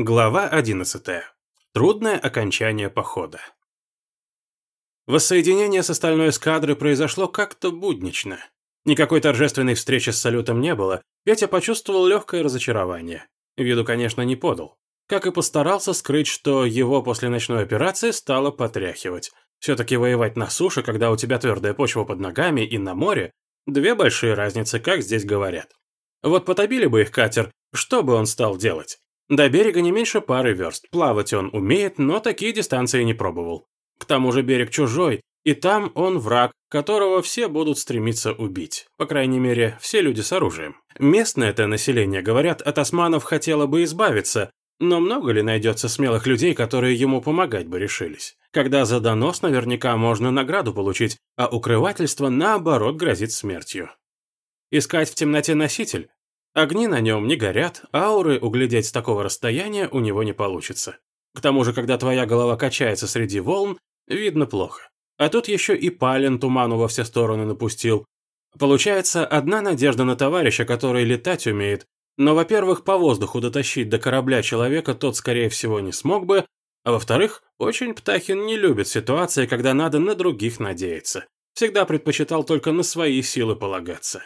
Глава 11. Трудное окончание похода. Воссоединение с остальной эскадрой произошло как-то буднично. Никакой торжественной встречи с салютом не было, Петя почувствовал легкое разочарование. Виду, конечно, не подал. Как и постарался скрыть, что его после ночной операции стало потряхивать. Все-таки воевать на суше, когда у тебя твердая почва под ногами, и на море – две большие разницы, как здесь говорят. Вот потопили бы их катер, что бы он стал делать? До берега не меньше пары верст. Плавать он умеет, но такие дистанции не пробовал. К тому же берег чужой, и там он враг, которого все будут стремиться убить. По крайней мере, все люди с оружием. Местное это население, говорят, от османов хотело бы избавиться, но много ли найдется смелых людей, которые ему помогать бы решились? Когда за донос наверняка можно награду получить, а укрывательство наоборот грозит смертью. Искать в темноте носитель? Огни на нем не горят, ауры углядеть с такого расстояния у него не получится. К тому же, когда твоя голова качается среди волн, видно плохо. А тут еще и пален туману во все стороны напустил. Получается, одна надежда на товарища, который летать умеет, но, во-первых, по воздуху дотащить до корабля человека тот, скорее всего, не смог бы, а во-вторых, очень Птахин не любит ситуации, когда надо на других надеяться. Всегда предпочитал только на свои силы полагаться.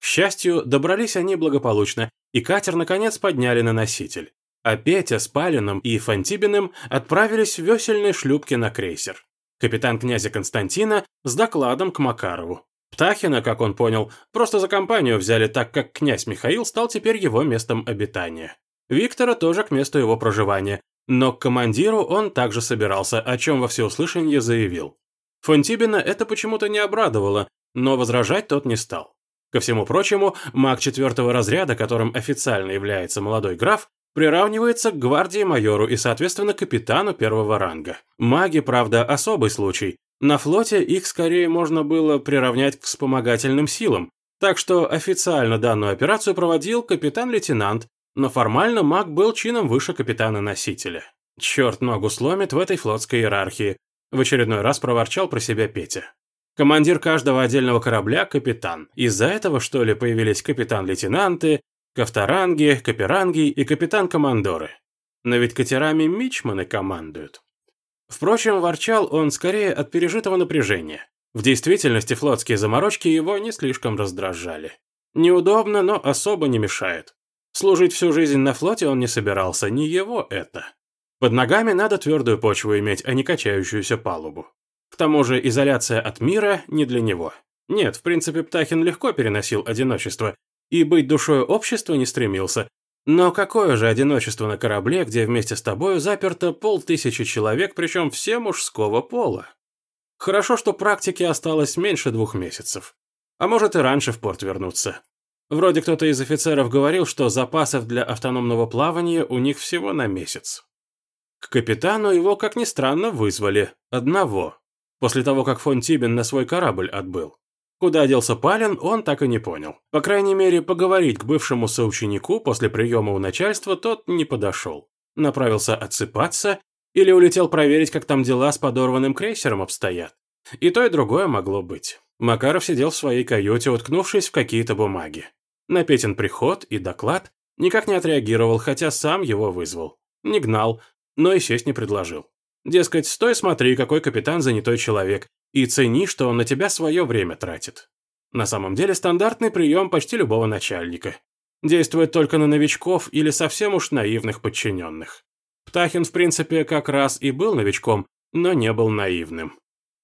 К счастью, добрались они благополучно, и катер наконец подняли на носитель. А Петя с Палиным и Фантибиным отправились в весельной шлюпке на крейсер. Капитан князя Константина с докладом к Макарову. Птахина, как он понял, просто за компанию взяли, так как князь Михаил стал теперь его местом обитания. Виктора тоже к месту его проживания, но к командиру он также собирался, о чем во всеуслышание заявил. Фонтибина это почему-то не обрадовало, но возражать тот не стал. Ко всему прочему, маг четвертого разряда, которым официально является молодой граф, приравнивается к гвардии майору и, соответственно, капитану первого ранга. Маги, правда, особый случай. На флоте их скорее можно было приравнять к вспомогательным силам, так что официально данную операцию проводил капитан-лейтенант, но формально маг был чином выше капитана-носителя. Черт ногу сломит в этой флотской иерархии. В очередной раз проворчал про себя Петя. Командир каждого отдельного корабля – капитан. Из-за этого, что ли, появились капитан-лейтенанты, кафтаранги, каперанги и капитан-командоры. Но ведь катерами мичманы командуют. Впрочем, ворчал он скорее от пережитого напряжения. В действительности флотские заморочки его не слишком раздражали. Неудобно, но особо не мешает. Служить всю жизнь на флоте он не собирался, не его это. Под ногами надо твердую почву иметь, а не качающуюся палубу. Тому же изоляция от мира не для него. Нет, в принципе, Птахин легко переносил одиночество и быть душой общества не стремился. Но какое же одиночество на корабле, где вместе с тобою заперто полтысячи человек, причем все мужского пола? Хорошо, что практики осталось меньше двух месяцев. А может и раньше в порт вернуться. Вроде кто-то из офицеров говорил, что запасов для автономного плавания у них всего на месяц. К капитану его, как ни странно, вызвали. Одного. После того, как фон Тибен на свой корабль отбыл. Куда делся Палин, он так и не понял. По крайней мере, поговорить к бывшему соученику после приема у начальства тот не подошел. Направился отсыпаться или улетел проверить, как там дела с подорванным крейсером обстоят. И то, и другое могло быть. Макаров сидел в своей каюте, уткнувшись в какие-то бумаги. На Петин приход и доклад никак не отреагировал, хотя сам его вызвал. Не гнал, но и сесть не предложил. Дескать, стой смотри, какой капитан занятой человек, и цени, что он на тебя свое время тратит. На самом деле стандартный прием почти любого начальника. Действует только на новичков или совсем уж наивных подчиненных. Птахин, в принципе, как раз и был новичком, но не был наивным.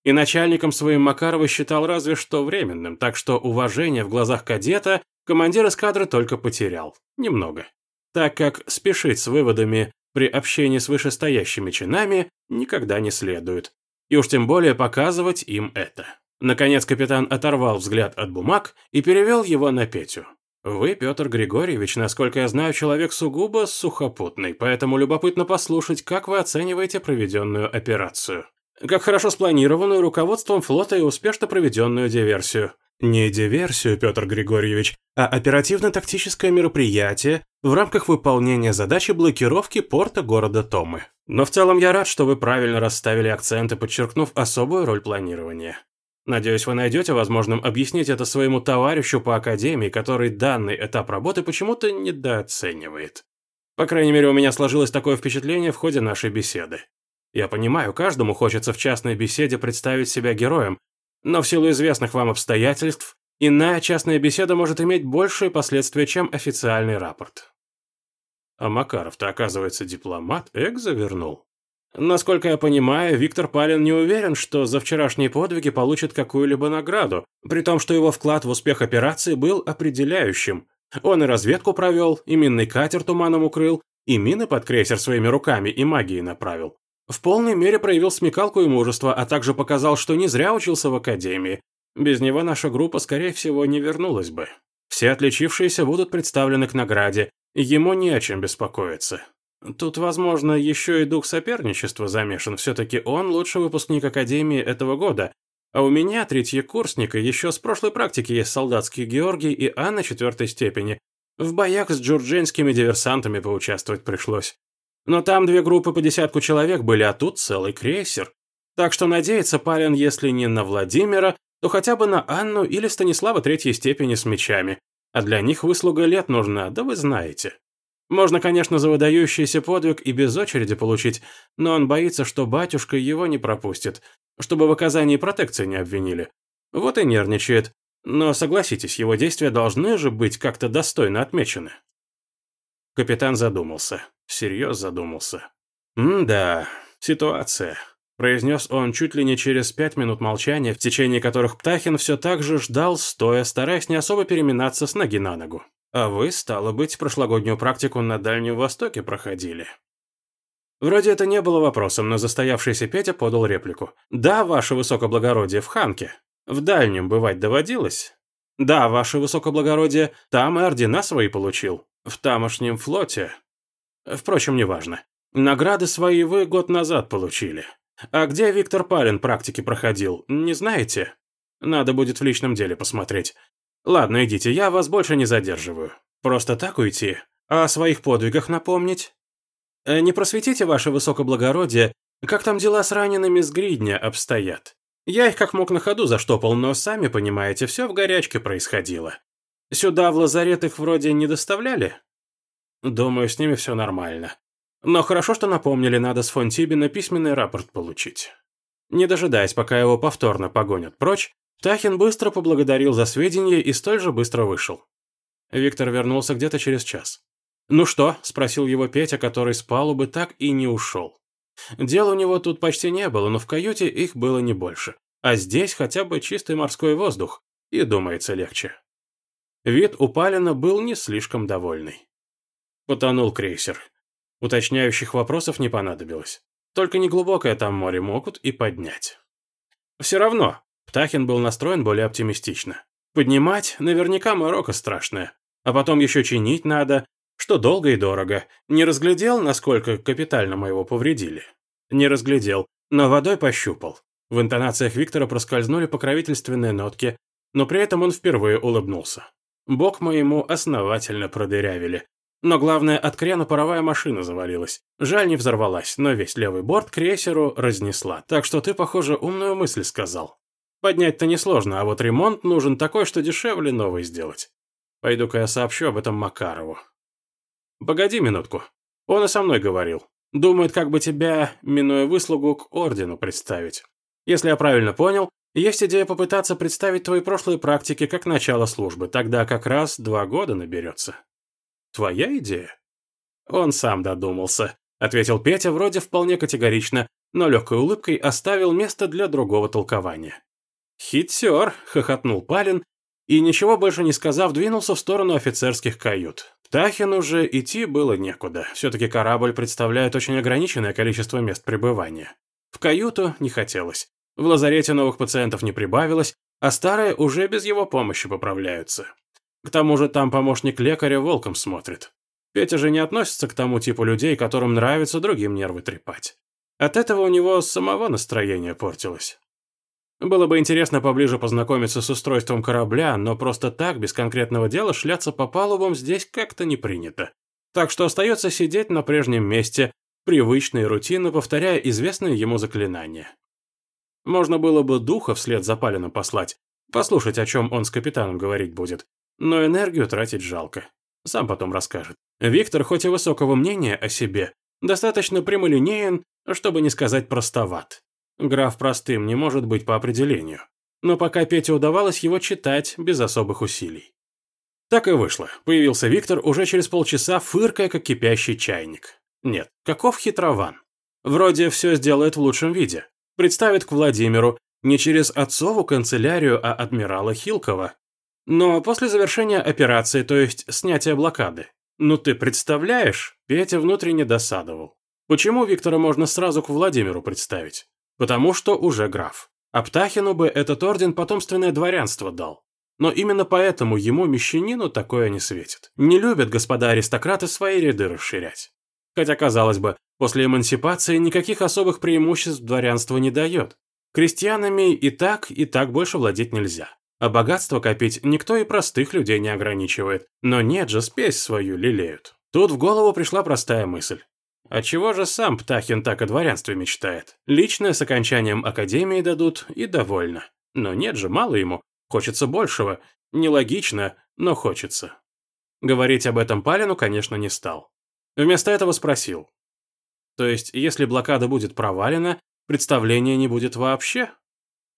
И начальником своим Макарова считал разве что временным, так что уважение в глазах кадета командир эскадры только потерял. Немного. Так как спешить с выводами при общении с вышестоящими чинами никогда не следует. И уж тем более показывать им это. Наконец капитан оторвал взгляд от бумаг и перевел его на Петю. «Вы, Петр Григорьевич, насколько я знаю, человек сугубо сухопутный, поэтому любопытно послушать, как вы оцениваете проведенную операцию. Как хорошо спланированную руководством флота и успешно проведенную диверсию. Не диверсию, Петр Григорьевич, а оперативно-тактическое мероприятие в рамках выполнения задачи блокировки порта города Томы. Но в целом я рад, что вы правильно расставили акценты, подчеркнув особую роль планирования. Надеюсь, вы найдете возможным объяснить это своему товарищу по академии, который данный этап работы почему-то недооценивает. По крайней мере, у меня сложилось такое впечатление в ходе нашей беседы. Я понимаю, каждому хочется в частной беседе представить себя героем, но в силу известных вам обстоятельств, иная частная беседа может иметь большие последствия, чем официальный рапорт. А Макаров-то, оказывается, дипломат, эк завернул. Насколько я понимаю, Виктор Палин не уверен, что за вчерашние подвиги получит какую-либо награду, при том, что его вклад в успех операции был определяющим. Он и разведку провел, и минный катер туманом укрыл, и мины под крейсер своими руками и магией направил. В полной мере проявил смекалку и мужество, а также показал, что не зря учился в академии. Без него наша группа, скорее всего, не вернулась бы. Все отличившиеся будут представлены к награде, ему не о чем беспокоиться. Тут, возможно, еще и дух соперничества замешан. Все-таки он лучший выпускник Академии этого года. А у меня, третьекурсника, еще с прошлой практики есть солдатский Георгий и Анна четвертой степени. В боях с джурджинскими диверсантами поучаствовать пришлось. Но там две группы по десятку человек были, а тут целый крейсер. Так что надеяться Палин, если не на Владимира, то хотя бы на Анну или Станислава третьей степени с мечами. А для них выслуга лет нужна, да вы знаете. Можно, конечно, за выдающийся подвиг и без очереди получить, но он боится, что батюшка его не пропустит, чтобы в оказании протекции не обвинили. Вот и нервничает. Но согласитесь, его действия должны же быть как-то достойно отмечены. Капитан задумался. Всерьез задумался. «М-да, ситуация», – произнес он чуть ли не через пять минут молчания, в течение которых Птахин все так же ждал, стоя, стараясь не особо переминаться с ноги на ногу. А вы, стало быть, прошлогоднюю практику на Дальнем Востоке проходили. Вроде это не было вопросом, но застоявшийся Петя подал реплику. «Да, ваше высокоблагородие, в Ханке. В Дальнем бывать доводилось?» «Да, ваше высокоблагородие, там и ордена свои получил. В тамошнем флоте. Впрочем, неважно. Награды свои вы год назад получили. А где Виктор Палин практики проходил, не знаете? Надо будет в личном деле посмотреть. Ладно, идите, я вас больше не задерживаю. Просто так уйти? А о своих подвигах напомнить? Э, не просветите, ваше высокоблагородие, как там дела с ранеными с гридня обстоят? Я их как мог на ходу заштопал, но, сами понимаете, все в горячке происходило. Сюда в лазарет их вроде не доставляли? Думаю, с ними все нормально. Но хорошо, что напомнили, надо с фон Тибина письменный рапорт получить. Не дожидаясь, пока его повторно погонят прочь, Тахин быстро поблагодарил за сведения и столь же быстро вышел. Виктор вернулся где-то через час. «Ну что?» – спросил его Петя, который с палубы так и не ушел. Дел у него тут почти не было, но в каюте их было не больше. А здесь хотя бы чистый морской воздух, и думается легче. Вид у Палина был не слишком довольный. Потонул крейсер. Уточняющих вопросов не понадобилось. Только неглубокое там море могут и поднять. Все равно, Птахин был настроен более оптимистично. Поднимать наверняка морока страшная. А потом еще чинить надо, что долго и дорого. Не разглядел, насколько капитально мы его повредили? Не разглядел, но водой пощупал. В интонациях Виктора проскользнули покровительственные нотки, но при этом он впервые улыбнулся. Бок моему основательно продырявили. Но главное, от крена паровая машина завалилась. Жаль, не взорвалась, но весь левый борт крейсеру разнесла. Так что ты, похоже, умную мысль сказал. Поднять-то несложно, а вот ремонт нужен такой, что дешевле новый сделать. Пойду-ка я сообщу об этом Макарову. Погоди минутку. Он и со мной говорил. Думает, как бы тебя, минуя выслугу, к ордену представить. Если я правильно понял, есть идея попытаться представить твои прошлые практики как начало службы, тогда как раз два года наберется. Твоя идея? Он сам додумался, ответил Петя вроде вполне категорично, но легкой улыбкой оставил место для другого толкования. «Хитер!» — хохотнул Палин и, ничего больше не сказав, двинулся в сторону офицерских кают. Птахину уже идти было некуда. Все-таки корабль представляет очень ограниченное количество мест пребывания. В каюту не хотелось. В лазарете новых пациентов не прибавилось, а старые уже без его помощи поправляются. К тому же там помощник лекаря волком смотрит. Петя же не относится к тому типу людей, которым нравится другим нервы трепать. От этого у него самого настроение портилось. Было бы интересно поближе познакомиться с устройством корабля, но просто так, без конкретного дела, шляться по палубам здесь как-то не принято. Так что остается сидеть на прежнем месте, привычно и рутинно повторяя известные ему заклинания. Можно было бы духа вслед за Палином послать, послушать, о чем он с капитаном говорить будет, но энергию тратить жалко. Сам потом расскажет. Виктор, хоть и высокого мнения о себе, достаточно прямолинеен, чтобы не сказать простоват. Граф простым не может быть по определению. Но пока Пете удавалось его читать без особых усилий. Так и вышло. Появился Виктор уже через полчаса, фыркая, как кипящий чайник. Нет, каков хитрован. Вроде все сделает в лучшем виде. Представит к Владимиру не через отцову канцелярию, а адмирала Хилкова. Но после завершения операции, то есть снятия блокады. Ну ты представляешь? Петя внутренне досадовал. Почему Виктора можно сразу к Владимиру представить? Потому что уже граф. А Птахину бы этот орден потомственное дворянство дал. Но именно поэтому ему, мещанину, такое не светит. Не любят господа аристократы свои ряды расширять. Хотя, казалось бы, после эмансипации никаких особых преимуществ дворянство не дает. Крестьянами и так, и так больше владеть нельзя. А богатство копить никто и простых людей не ограничивает. Но нет же, спесь свою лелеют. Тут в голову пришла простая мысль. А чего же сам Птахин так о дворянстве мечтает? Личное с окончанием академии дадут и довольно. Но нет же, мало ему. Хочется большего. Нелогично, но хочется. Говорить об этом Палину, конечно, не стал. Вместо этого спросил. То есть, если блокада будет провалена, представления не будет вообще?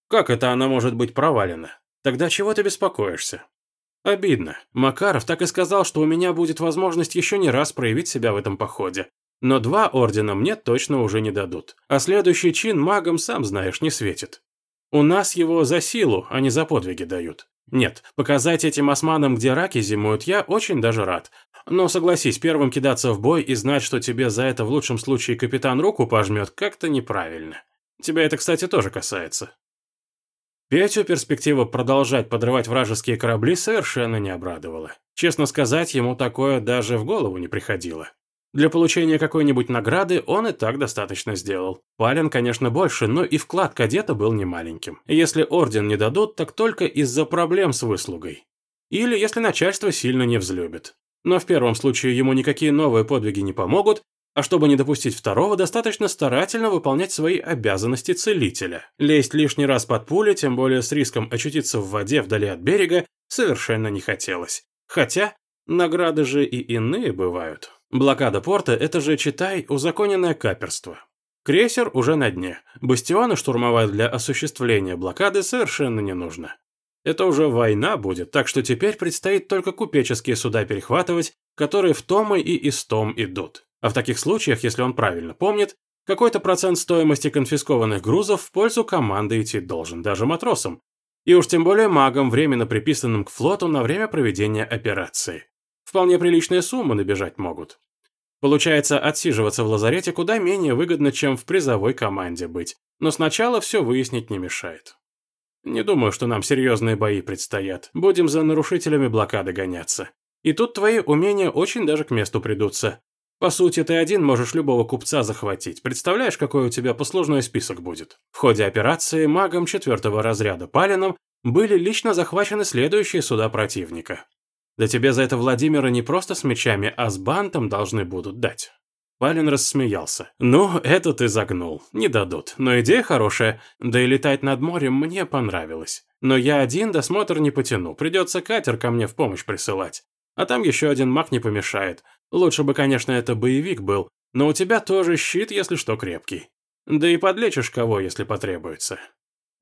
Как это она может быть провалена? Тогда чего ты беспокоишься? Обидно. Макаров так и сказал, что у меня будет возможность еще не раз проявить себя в этом походе. Но два ордена мне точно уже не дадут. А следующий чин магам, сам знаешь, не светит. У нас его за силу, а не за подвиги дают. Нет, показать этим османам, где раки зимуют, я очень даже рад. Но согласись, первым кидаться в бой и знать, что тебе за это в лучшем случае капитан руку пожмет, как-то неправильно. Тебя это, кстати, тоже касается. Петю перспектива продолжать подрывать вражеские корабли совершенно не обрадовала. Честно сказать, ему такое даже в голову не приходило. Для получения какой-нибудь награды он и так достаточно сделал. Пален, конечно, больше, но и вклад кадета был немаленьким. Если орден не дадут, так только из-за проблем с выслугой. Или если начальство сильно не взлюбит. Но в первом случае ему никакие новые подвиги не помогут, а чтобы не допустить второго, достаточно старательно выполнять свои обязанности целителя. Лезть лишний раз под пули, тем более с риском очутиться в воде вдали от берега, совершенно не хотелось. Хотя, награды же и иные бывают. Блокада порта – это же, читай, узаконенное каперство. Крейсер уже на дне. Бастионы штурмовать для осуществления блокады совершенно не нужно. Это уже война будет, так что теперь предстоит только купеческие суда перехватывать, которые в том и из том идут. А в таких случаях, если он правильно помнит, какой-то процент стоимости конфискованных грузов в пользу команды идти должен, даже матросам. И уж тем более магам, временно приписанным к флоту на время проведения операции. Вполне приличные суммы набежать могут. Получается, отсиживаться в лазарете куда менее выгодно, чем в призовой команде быть. Но сначала все выяснить не мешает. Не думаю, что нам серьезные бои предстоят. Будем за нарушителями блокады гоняться. И тут твои умения очень даже к месту придутся. По сути, ты один можешь любого купца захватить. Представляешь, какой у тебя послужной список будет? В ходе операции магом четвертого разряда Палином были лично захвачены следующие суда противника. Да тебе за это Владимира не просто с мечами, а с бантом должны будут дать». Палин рассмеялся. «Ну, это ты загнул. Не дадут. Но идея хорошая. Да и летать над морем мне понравилось. Но я один досмотр не потяну. Придется катер ко мне в помощь присылать. А там еще один маг не помешает. Лучше бы, конечно, это боевик был. Но у тебя тоже щит, если что, крепкий. Да и подлечишь кого, если потребуется».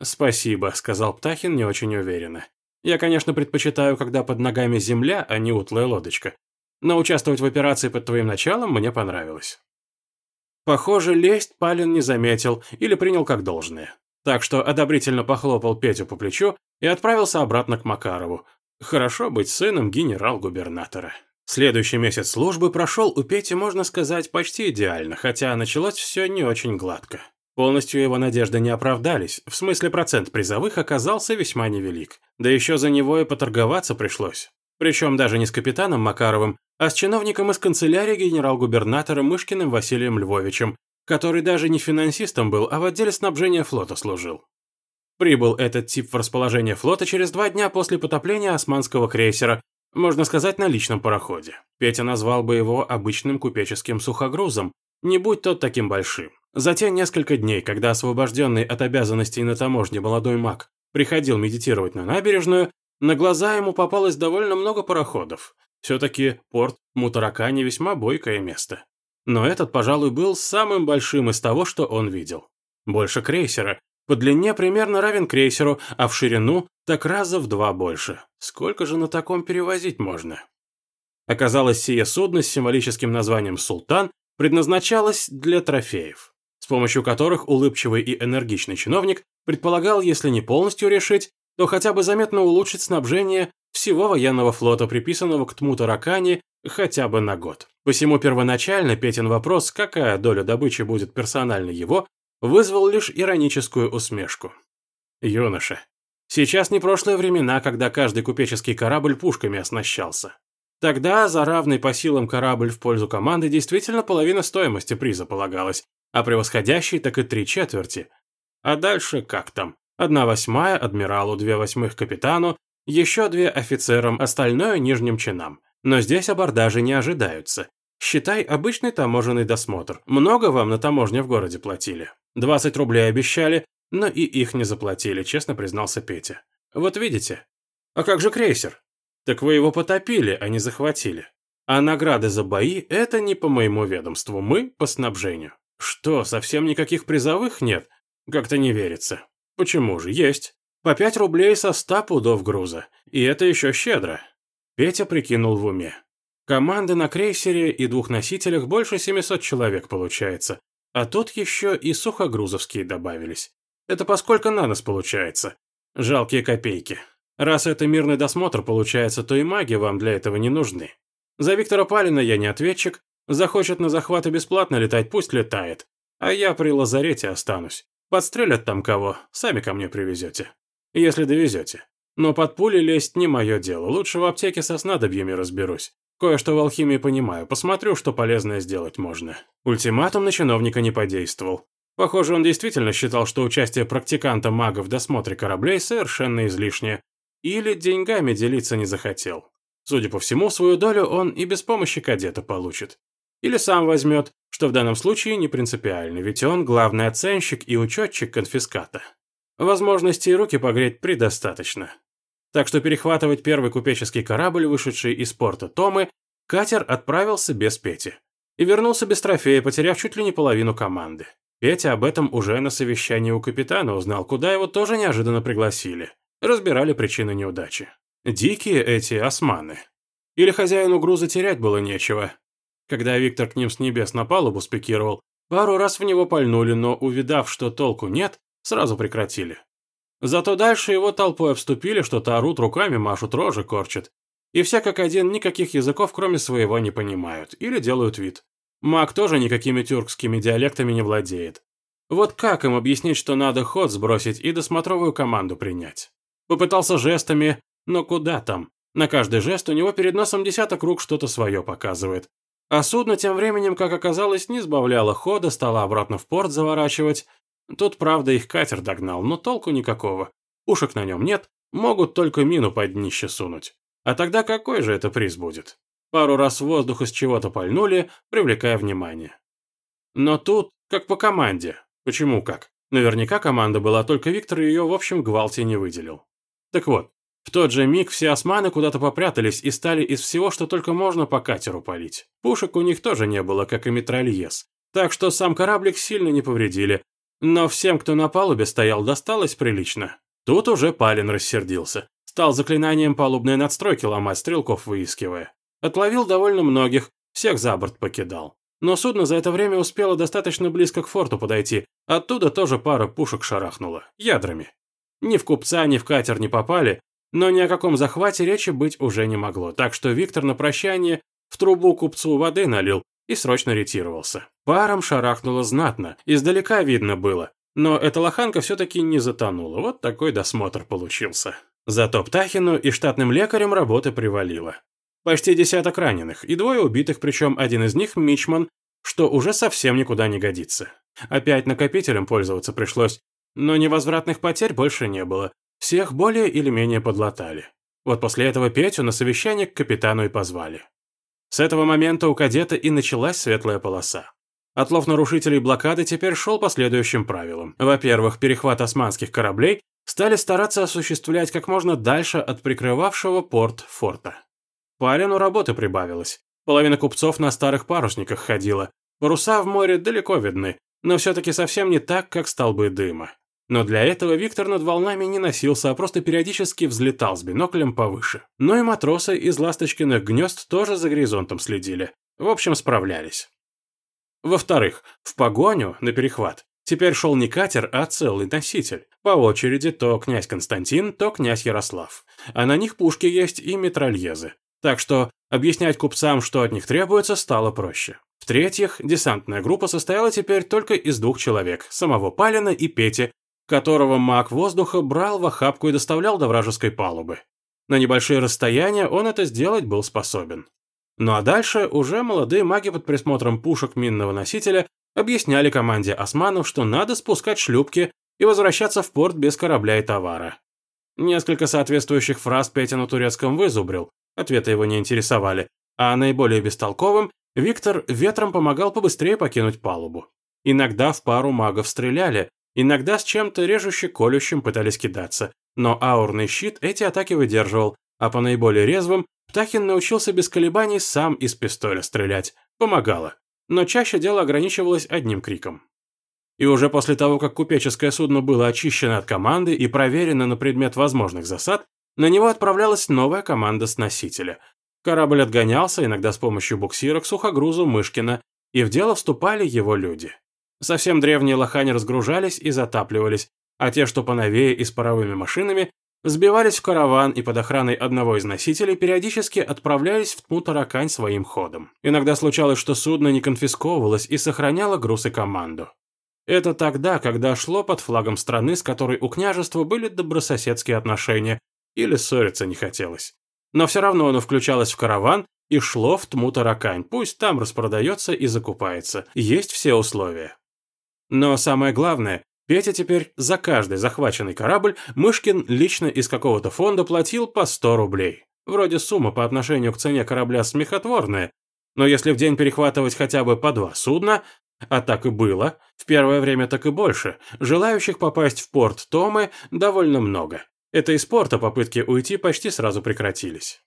«Спасибо», — сказал Птахин не очень уверенно. Я, конечно, предпочитаю, когда под ногами земля, а не утлая лодочка. Но участвовать в операции под твоим началом мне понравилось. Похоже, лесть Палин не заметил или принял как должное. Так что одобрительно похлопал Петю по плечу и отправился обратно к Макарову. Хорошо быть сыном генерал-губернатора. Следующий месяц службы прошел у Пети, можно сказать, почти идеально, хотя началось все не очень гладко. Полностью его надежды не оправдались, в смысле процент призовых оказался весьма невелик. Да еще за него и поторговаться пришлось. Причем даже не с капитаном Макаровым, а с чиновником из канцелярии генерал-губернатора Мышкиным Василием Львовичем, который даже не финансистом был, а в отделе снабжения флота служил. Прибыл этот тип в расположение флота через два дня после потопления османского крейсера, можно сказать, на личном пароходе. Петя назвал бы его обычным купеческим сухогрузом, не будь тот таким большим. За те несколько дней, когда освобожденный от обязанностей на таможне молодой маг приходил медитировать на набережную, на глаза ему попалось довольно много пароходов. Все-таки порт Мутаракани весьма бойкое место. Но этот, пожалуй, был самым большим из того, что он видел. Больше крейсера, по длине примерно равен крейсеру, а в ширину так раза в два больше. Сколько же на таком перевозить можно? Оказалось, сие судно с символическим названием «Султан» предназначалось для трофеев, с помощью которых улыбчивый и энергичный чиновник предполагал, если не полностью решить, то хотя бы заметно улучшить снабжение всего военного флота, приписанного к Тмутаракани хотя бы на год. Посему первоначально Петин вопрос, какая доля добычи будет персонально его, вызвал лишь ироническую усмешку. Юноша, сейчас не прошлые времена, когда каждый купеческий корабль пушками оснащался. Тогда за равный по силам корабль в пользу команды действительно половина стоимости приза полагалась, а превосходящий так и три четверти. А дальше как там? Одна восьмая адмиралу, две восьмых капитану, еще две офицерам, остальное нижним чинам. Но здесь абордажи не ожидаются. Считай обычный таможенный досмотр. Много вам на таможне в городе платили? 20 рублей обещали, но и их не заплатили, честно признался Петя. Вот видите? А как же крейсер? Так вы его потопили, а не захватили. А награды за бои – это не по моему ведомству, мы по снабжению. Что, совсем никаких призовых нет? Как-то не верится. Почему же, есть. По 5 рублей со 100 пудов груза. И это еще щедро. Петя прикинул в уме. Команды на крейсере и двух носителях больше 700 человек получается. А тут еще и сухогрузовские добавились. Это поскольку на нас получается. Жалкие копейки. Раз это мирный досмотр получается, то и маги вам для этого не нужны. За Виктора Палина я не ответчик. Захочет на захваты бесплатно летать, пусть летает. А я при лазарете останусь. Подстрелят там кого, сами ко мне привезете. Если довезете. Но под пули лезть не мое дело. Лучше в аптеке со снадобьями разберусь. Кое-что в алхимии понимаю. Посмотрю, что полезное сделать можно. Ультиматум на чиновника не подействовал. Похоже, он действительно считал, что участие практиканта-мага в досмотре кораблей совершенно излишнее, или деньгами делиться не захотел. Судя по всему, свою долю он и без помощи кадета получит. Или сам возьмет, что в данном случае не принципиально, ведь он главный оценщик и учетчик конфиската. Возможностей руки погреть предостаточно. Так что перехватывать первый купеческий корабль, вышедший из порта Томы, катер отправился без Пети. И вернулся без трофея, потеряв чуть ли не половину команды. Петя об этом уже на совещании у капитана узнал, куда его тоже неожиданно пригласили разбирали причины неудачи. Дикие эти османы. Или хозяину груза терять было нечего. Когда Виктор к ним с небес на палубу спикировал, пару раз в него пальнули, но, увидав, что толку нет, сразу прекратили. Зато дальше его толпой обступили, что-то орут, руками машут, рожи корчат. И все как один никаких языков, кроме своего, не понимают. Или делают вид. Маг тоже никакими тюркскими диалектами не владеет. Вот как им объяснить, что надо ход сбросить и досмотровую команду принять? Попытался жестами, но куда там? На каждый жест у него перед носом десяток рук что-то свое показывает. А судно тем временем, как оказалось, не сбавляло хода, стало обратно в порт заворачивать. Тут, правда, их катер догнал, но толку никакого. Ушек на нем нет, могут только мину под днище сунуть. А тогда какой же это приз будет? Пару раз в воздух из чего-то пальнули, привлекая внимание. Но тут, как по команде. Почему как? Наверняка команда была, только Виктор ее в общем гвалте не выделил. Так вот, в тот же миг все османы куда-то попрятались и стали из всего, что только можно по катеру палить. Пушек у них тоже не было, как и метрольез. Так что сам кораблик сильно не повредили. Но всем, кто на палубе стоял, досталось прилично. Тут уже Палин рассердился. Стал заклинанием палубной надстройки ломать, стрелков выискивая. Отловил довольно многих, всех за борт покидал. Но судно за это время успело достаточно близко к форту подойти. Оттуда тоже пара пушек шарахнула. Ядрами. Ни в купца, ни в катер не попали, но ни о каком захвате речи быть уже не могло, так что Виктор на прощание в трубу купцу воды налил и срочно ретировался. Паром шарахнуло знатно, издалека видно было, но эта лоханка все-таки не затонула, вот такой досмотр получился. Зато Птахину и штатным лекарям работы привалило. Почти десяток раненых и двое убитых, причем один из них – Мичман, что уже совсем никуда не годится. Опять накопителем пользоваться пришлось, но невозвратных потерь больше не было. Всех более или менее подлатали. Вот после этого Петю на совещание к капитану и позвали. С этого момента у кадета и началась светлая полоса. Отлов нарушителей блокады теперь шел по следующим правилам. Во-первых, перехват османских кораблей стали стараться осуществлять как можно дальше от прикрывавшего порт форта. Палину работы прибавилось. Половина купцов на старых парусниках ходила. Паруса в море далеко видны, но все-таки совсем не так, как столбы дыма. Но для этого Виктор над волнами не носился, а просто периодически взлетал с биноклем повыше. Но и матросы из ласточкиных гнезд тоже за горизонтом следили. В общем, справлялись. Во-вторых, в погоню, на перехват, теперь шел не катер, а целый носитель. По очереди то князь Константин, то князь Ярослав. А на них пушки есть и метрольезы. Так что объяснять купцам, что от них требуется, стало проще. В-третьих, десантная группа состояла теперь только из двух человек, самого Палина и Пети, которого маг воздуха брал в охапку и доставлял до вражеской палубы. На небольшие расстояния он это сделать был способен. Ну а дальше уже молодые маги под присмотром пушек минного носителя объясняли команде османов, что надо спускать шлюпки и возвращаться в порт без корабля и товара. Несколько соответствующих фраз Петя на турецком вызубрил, ответы его не интересовали, а наиболее бестолковым Виктор ветром помогал побыстрее покинуть палубу. Иногда в пару магов стреляли, Иногда с чем-то режуще-колющим пытались кидаться, но аурный щит эти атаки выдерживал, а по наиболее резвым Птахин научился без колебаний сам из пистоля стрелять. Помогало. Но чаще дело ограничивалось одним криком. И уже после того, как купеческое судно было очищено от команды и проверено на предмет возможных засад, на него отправлялась новая команда с носителя. Корабль отгонялся, иногда с помощью буксира, к сухогрузу Мышкина, и в дело вступали его люди. Совсем древние лохани разгружались и затапливались, а те, что поновее и с паровыми машинами, сбивались в караван и под охраной одного из носителей периодически отправлялись в Тмутаракань своим ходом. Иногда случалось, что судно не конфисковывалось и сохраняло груз и команду. Это тогда, когда шло под флагом страны, с которой у княжества были добрососедские отношения, или ссориться не хотелось. Но все равно оно включалось в караван и шло в Тмутаракань, пусть там распродается и закупается. Есть все условия. Но самое главное, Петя теперь за каждый захваченный корабль Мышкин лично из какого-то фонда платил по 100 рублей. Вроде сумма по отношению к цене корабля смехотворная, но если в день перехватывать хотя бы по два судна, а так и было, в первое время так и больше, желающих попасть в порт Томы довольно много. Это из порта попытки уйти почти сразу прекратились.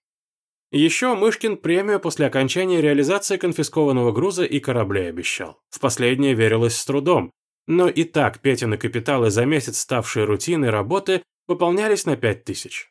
Еще Мышкин премию после окончания реализации конфискованного груза и кораблей обещал. В последнее верилось с трудом, но и так Петины капиталы за месяц ставшие рутиной работы выполнялись на 5000.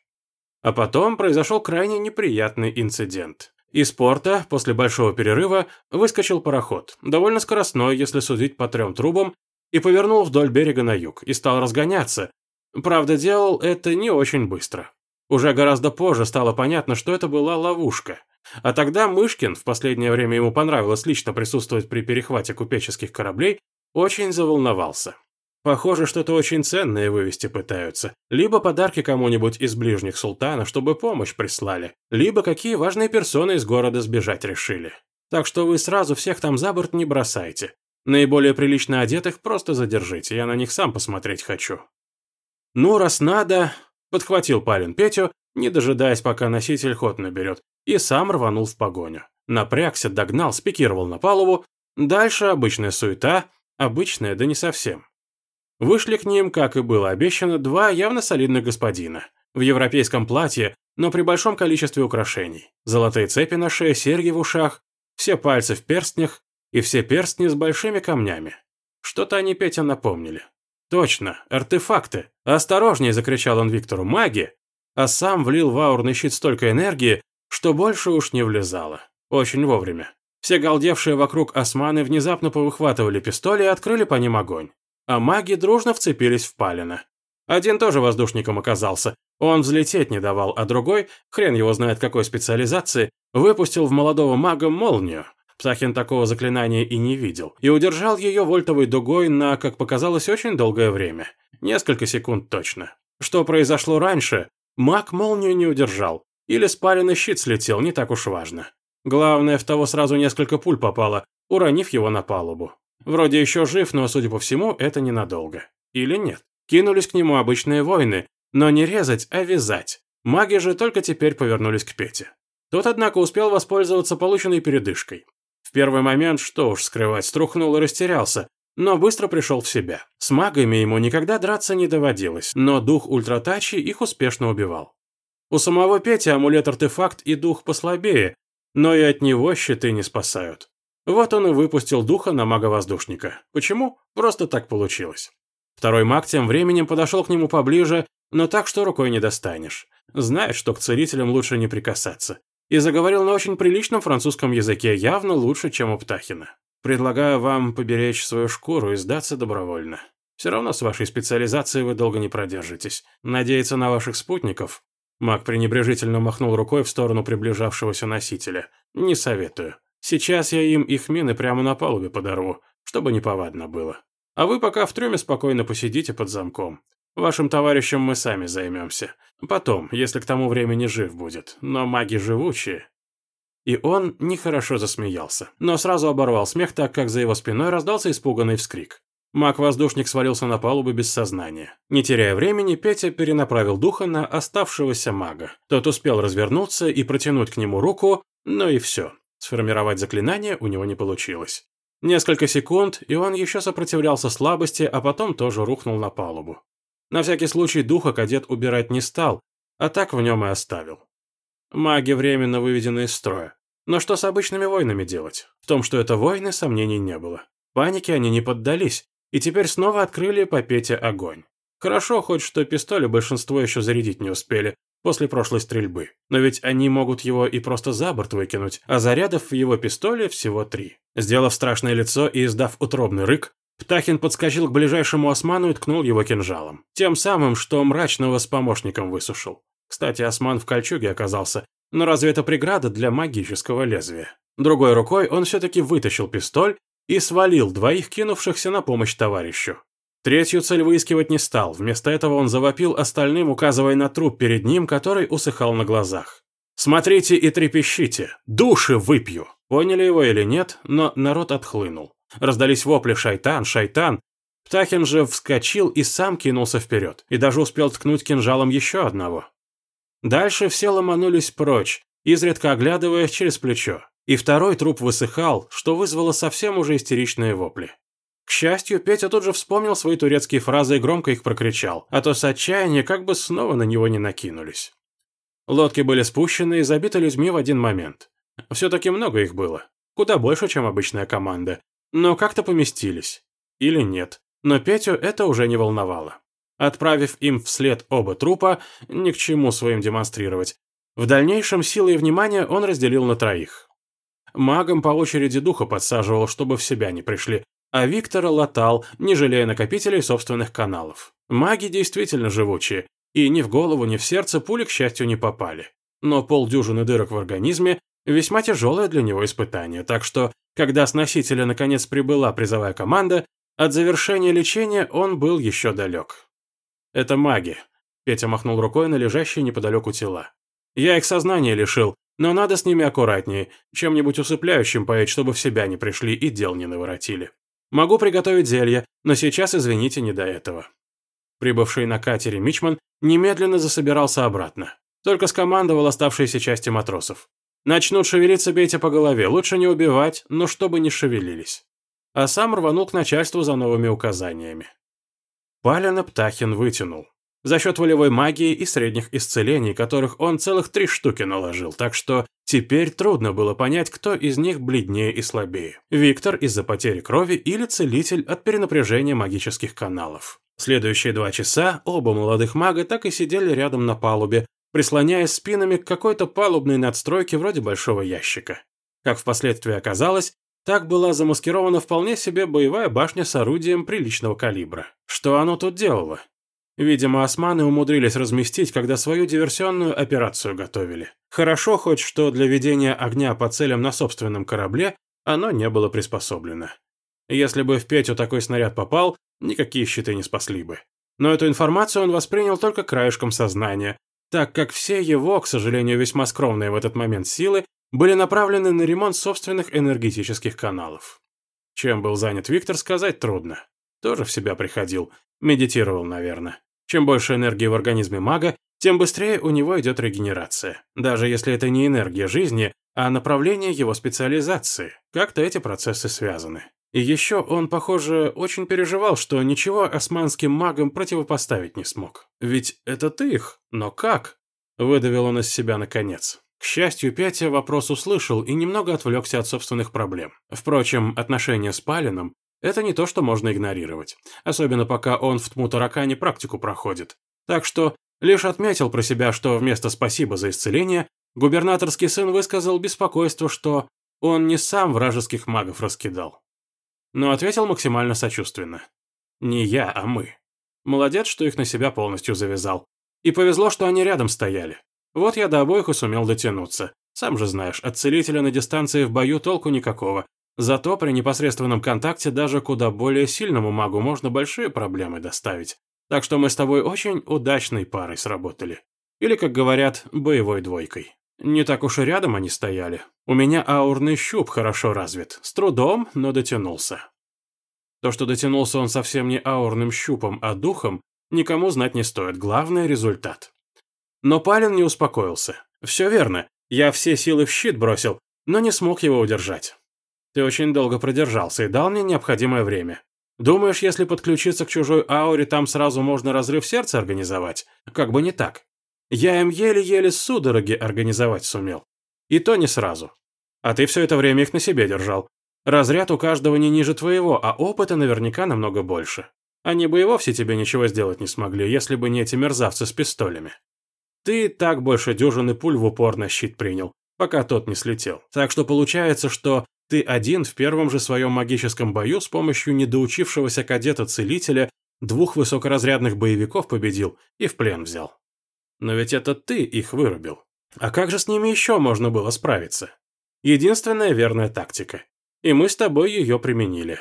А потом произошел крайне неприятный инцидент. Из порта после большого перерыва выскочил пароход, довольно скоростной, если судить по трем трубам, и повернул вдоль берега на юг, и стал разгоняться. Правда, делал это не очень быстро. Уже гораздо позже стало понятно, что это была ловушка. А тогда Мышкин, в последнее время ему понравилось лично присутствовать при перехвате купеческих кораблей, очень заволновался. Похоже, что-то очень ценное вывести пытаются. Либо подарки кому-нибудь из ближних султана, чтобы помощь прислали, либо какие важные персоны из города сбежать решили. Так что вы сразу всех там за борт не бросайте. Наиболее прилично одетых просто задержите, я на них сам посмотреть хочу. Ну, раз надо, Подхватил парень Петю, не дожидаясь, пока носитель ход наберет, и сам рванул в погоню. Напрягся, догнал, спикировал на палубу. Дальше обычная суета, обычная, да не совсем. Вышли к ним, как и было обещано, два явно солидных господина. В европейском платье, но при большом количестве украшений. Золотые цепи на шее, серьги в ушах, все пальцы в перстнях и все перстни с большими камнями. Что-то они Петя напомнили. «Точно, артефакты! Осторожнее!» – закричал он Виктору. «Маги!» А сам влил в аурный щит столько энергии, что больше уж не влезало. Очень вовремя. Все галдевшие вокруг османы внезапно повыхватывали пистоли и открыли по ним огонь. А маги дружно вцепились в Палина. Один тоже воздушником оказался. Он взлететь не давал, а другой, хрен его знает какой специализации, выпустил в молодого мага молнию. Птахин такого заклинания и не видел, и удержал ее вольтовой дугой на, как показалось, очень долгое время. Несколько секунд точно. Что произошло раньше? Маг молнию не удержал. Или спаленный щит слетел, не так уж важно. Главное, в того сразу несколько пуль попало, уронив его на палубу. Вроде еще жив, но, судя по всему, это ненадолго. Или нет. Кинулись к нему обычные воины, но не резать, а вязать. Маги же только теперь повернулись к Пете. Тот, однако, успел воспользоваться полученной передышкой. В первый момент, что уж скрывать, струхнул и растерялся, но быстро пришел в себя. С магами ему никогда драться не доводилось, но дух ультратачи их успешно убивал. У самого Пети амулет-артефакт и дух послабее, но и от него щиты не спасают. Вот он и выпустил духа на мага-воздушника. Почему? Просто так получилось. Второй маг тем временем подошел к нему поближе, но так, что рукой не достанешь. Знает, что к целителям лучше не прикасаться. И заговорил на очень приличном французском языке, явно лучше, чем у Птахина. Предлагаю вам поберечь свою шкуру и сдаться добровольно. Все равно с вашей специализацией вы долго не продержитесь. Надеяться на ваших спутников Маг пренебрежительно махнул рукой в сторону приближавшегося носителя. «Не советую. Сейчас я им их мины прямо на палубе подорву, чтобы неповадно было. А вы пока в трюме спокойно посидите под замком. Вашим товарищам мы сами займемся. Потом, если к тому времени жив будет. Но маги живучие». И он нехорошо засмеялся, но сразу оборвал смех, так как за его спиной раздался испуганный вскрик. Маг-воздушник свалился на палубу без сознания. Не теряя времени, Петя перенаправил духа на оставшегося мага. Тот успел развернуться и протянуть к нему руку, но и все. Сформировать заклинание у него не получилось. Несколько секунд, и он еще сопротивлялся слабости, а потом тоже рухнул на палубу. На всякий случай духа кадет убирать не стал, а так в нем и оставил. Маги временно выведены из строя. Но что с обычными воинами делать? В том, что это войны, сомнений не было. Панике они не поддались, и теперь снова открыли по Пете огонь. Хорошо хоть, что пистоли большинство еще зарядить не успели после прошлой стрельбы. Но ведь они могут его и просто за борт выкинуть, а зарядов в его пистоле всего три. Сделав страшное лицо и издав утробный рык, Птахин подскочил к ближайшему осману и ткнул его кинжалом. Тем самым, что мрачного с помощником высушил. Кстати, осман в кольчуге оказался, но разве это преграда для магического лезвия? Другой рукой он все-таки вытащил пистоль и свалил двоих кинувшихся на помощь товарищу. Третью цель выискивать не стал, вместо этого он завопил остальным, указывая на труп перед ним, который усыхал на глазах. «Смотрите и трепещите! Души выпью!» Поняли его или нет, но народ отхлынул. Раздались вопли «Шайтан! Шайтан!» Птахин же вскочил и сам кинулся вперед, и даже успел ткнуть кинжалом еще одного. Дальше все ломанулись прочь, изредка оглядываясь через плечо и второй труп высыхал, что вызвало совсем уже истеричные вопли. К счастью, Петя тут же вспомнил свои турецкие фразы и громко их прокричал, а то с отчаяния как бы снова на него не накинулись. Лодки были спущены и забиты людьми в один момент. Все-таки много их было. Куда больше, чем обычная команда. Но как-то поместились. Или нет. Но Петю это уже не волновало. Отправив им вслед оба трупа, ни к чему своим демонстрировать. В дальнейшем силы и внимание он разделил на троих. Магом по очереди духа подсаживал, чтобы в себя не пришли, а Виктора латал, не жалея накопителей собственных каналов. Маги действительно живучие, и ни в голову, ни в сердце пули, к счастью, не попали. Но полдюжины дырок в организме – весьма тяжелое для него испытание, так что, когда с носителя наконец прибыла призовая команда, от завершения лечения он был еще далек. «Это маги», – Петя махнул рукой на лежащие неподалеку тела. «Я их сознания лишил, но надо с ними аккуратнее, чем-нибудь усыпляющим поить, чтобы в себя не пришли и дел не наворотили. Могу приготовить зелье, но сейчас, извините, не до этого». Прибывший на катере Мичман немедленно засобирался обратно. Только скомандовал оставшиеся части матросов. «Начнут шевелиться, бейте по голове. Лучше не убивать, но чтобы не шевелились». А сам рванул к начальству за новыми указаниями. Палина Птахин вытянул за счет волевой магии и средних исцелений, которых он целых три штуки наложил, так что теперь трудно было понять, кто из них бледнее и слабее. Виктор из-за потери крови или целитель от перенапряжения магических каналов. Следующие два часа оба молодых мага так и сидели рядом на палубе, прислоняясь спинами к какой-то палубной надстройке вроде большого ящика. Как впоследствии оказалось, так была замаскирована вполне себе боевая башня с орудием приличного калибра. Что оно тут делало? Видимо, османы умудрились разместить, когда свою диверсионную операцию готовили. Хорошо хоть, что для ведения огня по целям на собственном корабле оно не было приспособлено. Если бы в Петю такой снаряд попал, никакие щиты не спасли бы. Но эту информацию он воспринял только краешком сознания, так как все его, к сожалению, весьма скромные в этот момент силы, были направлены на ремонт собственных энергетических каналов. Чем был занят Виктор, сказать трудно. Тоже в себя приходил, медитировал, наверное. Чем больше энергии в организме мага, тем быстрее у него идет регенерация. Даже если это не энергия жизни, а направление его специализации. Как-то эти процессы связаны. И еще он, похоже, очень переживал, что ничего османским магам противопоставить не смог. Ведь это ты их, но как? Выдавил он из себя наконец. К счастью, Петя вопрос услышал и немного отвлекся от собственных проблем. Впрочем, отношения с Палином – это не то, что можно игнорировать. Особенно пока он в Тмутаракане практику проходит. Так что лишь отметил про себя, что вместо «спасибо за исцеление» губернаторский сын высказал беспокойство, что он не сам вражеских магов раскидал. Но ответил максимально сочувственно. Не я, а мы. Молодец, что их на себя полностью завязал. И повезло, что они рядом стояли. Вот я до обоих и сумел дотянуться. Сам же знаешь, от целителя на дистанции в бою толку никакого. Зато при непосредственном контакте даже куда более сильному магу можно большие проблемы доставить. Так что мы с тобой очень удачной парой сработали. Или, как говорят, боевой двойкой. Не так уж и рядом они стояли. У меня аурный щуп хорошо развит. С трудом, но дотянулся. То, что дотянулся он совсем не аурным щупом, а духом, никому знать не стоит. Главный результат. Но Палин не успокоился. «Все верно. Я все силы в щит бросил, но не смог его удержать. Ты очень долго продержался и дал мне необходимое время. Думаешь, если подключиться к чужой ауре, там сразу можно разрыв сердца организовать? Как бы не так. Я им еле-еле судороги организовать сумел. И то не сразу. А ты все это время их на себе держал. Разряд у каждого не ниже твоего, а опыта наверняка намного больше. Они бы и вовсе тебе ничего сделать не смогли, если бы не эти мерзавцы с пистолями. Ты так больше дюжины пуль в упор на щит принял, пока тот не слетел. Так что получается, что ты один в первом же своем магическом бою с помощью недоучившегося кадета-целителя двух высокоразрядных боевиков победил и в плен взял. Но ведь это ты их вырубил. А как же с ними еще можно было справиться? Единственная верная тактика. И мы с тобой ее применили.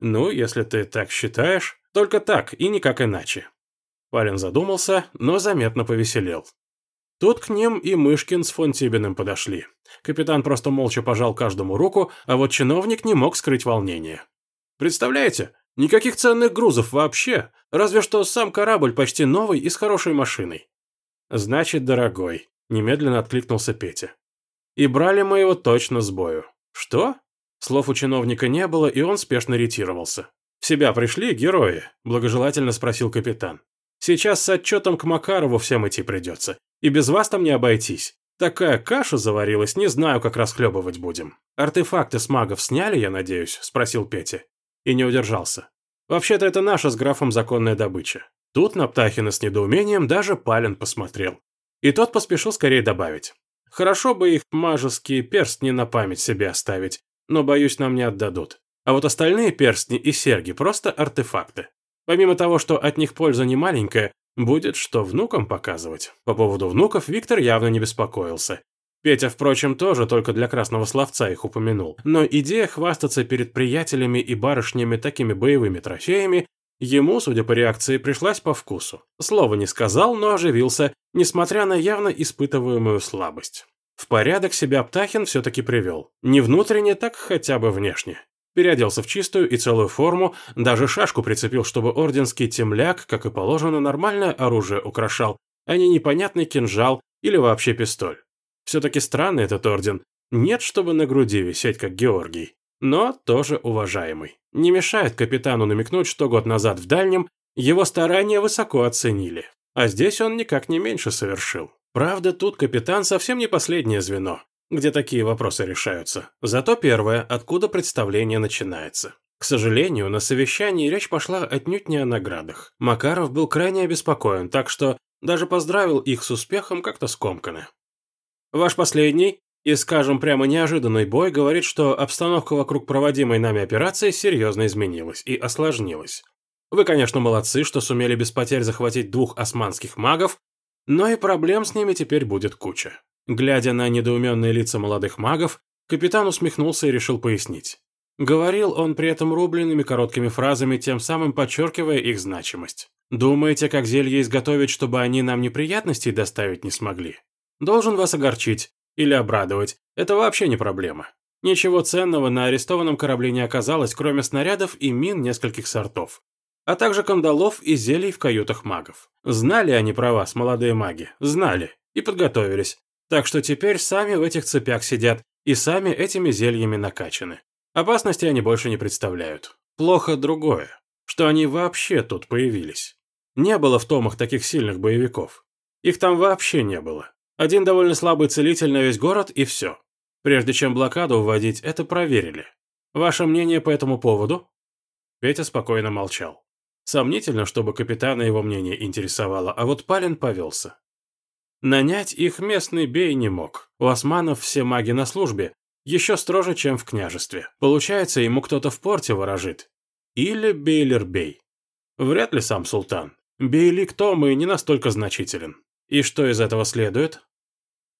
Ну, если ты так считаешь, только так и никак иначе. Парень задумался, но заметно повеселел. Тут к ним и Мышкин с фон Тибиным подошли. Капитан просто молча пожал каждому руку, а вот чиновник не мог скрыть волнение. «Представляете, никаких ценных грузов вообще, разве что сам корабль почти новый и с хорошей машиной». «Значит, дорогой», – немедленно откликнулся Петя. «И брали мы его точно с бою». «Что?» Слов у чиновника не было, и он спешно ретировался. «В себя пришли герои?» – благожелательно спросил капитан. Сейчас с отчетом к Макарову всем идти придется. И без вас там не обойтись. Такая каша заварилась, не знаю, как расхлебывать будем. Артефакты с магов сняли, я надеюсь?» – спросил Петя. И не удержался. «Вообще-то это наша с графом законная добыча». Тут на Птахина с недоумением даже Палин посмотрел. И тот поспешил скорее добавить. «Хорошо бы их мажеские перстни на память себе оставить, но, боюсь, нам не отдадут. А вот остальные перстни и серьги – просто артефакты. Помимо того, что от них польза не маленькая, будет что внукам показывать. По поводу внуков Виктор явно не беспокоился. Петя, впрочем, тоже только для красного словца их упомянул. Но идея хвастаться перед приятелями и барышнями такими боевыми трофеями ему, судя по реакции, пришлась по вкусу. Слова не сказал, но оживился, несмотря на явно испытываемую слабость. В порядок себя Птахин все-таки привел. Не внутренне, так хотя бы внешне. Переоделся в чистую и целую форму, даже шашку прицепил, чтобы орденский темляк, как и положено, нормальное оружие украшал, а не непонятный кинжал или вообще пистоль. Все-таки странный этот орден. Нет, чтобы на груди висеть, как Георгий. Но тоже уважаемый. Не мешает капитану намекнуть, что год назад в Дальнем его старания высоко оценили. А здесь он никак не меньше совершил. Правда, тут капитан совсем не последнее звено где такие вопросы решаются. Зато первое, откуда представление начинается. К сожалению, на совещании речь пошла отнюдь не о наградах. Макаров был крайне обеспокоен, так что даже поздравил их с успехом как-то скомканно. Ваш последний и, скажем прямо, неожиданный бой говорит, что обстановка вокруг проводимой нами операции серьезно изменилась и осложнилась. Вы, конечно, молодцы, что сумели без потерь захватить двух османских магов, но и проблем с ними теперь будет куча. Глядя на недоуменные лица молодых магов, капитан усмехнулся и решил пояснить. Говорил он при этом рубленными короткими фразами, тем самым подчеркивая их значимость. «Думаете, как зелье изготовить, чтобы они нам неприятностей доставить не смогли? Должен вас огорчить или обрадовать. Это вообще не проблема. Ничего ценного на арестованном корабле не оказалось, кроме снарядов и мин нескольких сортов. А также кандалов и зелий в каютах магов. Знали они про вас, молодые маги? Знали. И подготовились. Так что теперь сами в этих цепях сидят и сами этими зельями накачаны. Опасности они больше не представляют. Плохо другое, что они вообще тут появились. Не было в томах таких сильных боевиков. Их там вообще не было. Один довольно слабый целитель на весь город и все. Прежде чем блокаду вводить, это проверили. Ваше мнение по этому поводу?» Петя спокойно молчал. Сомнительно, чтобы капитана его мнение интересовало, а вот Палин повелся. Нанять их местный бей не мог. У османов все маги на службе, еще строже, чем в княжестве. Получается, ему кто-то в порте ворожит. Или Бейлер-бей. Вряд ли сам султан. Бейлик Том и не настолько значителен. И что из этого следует?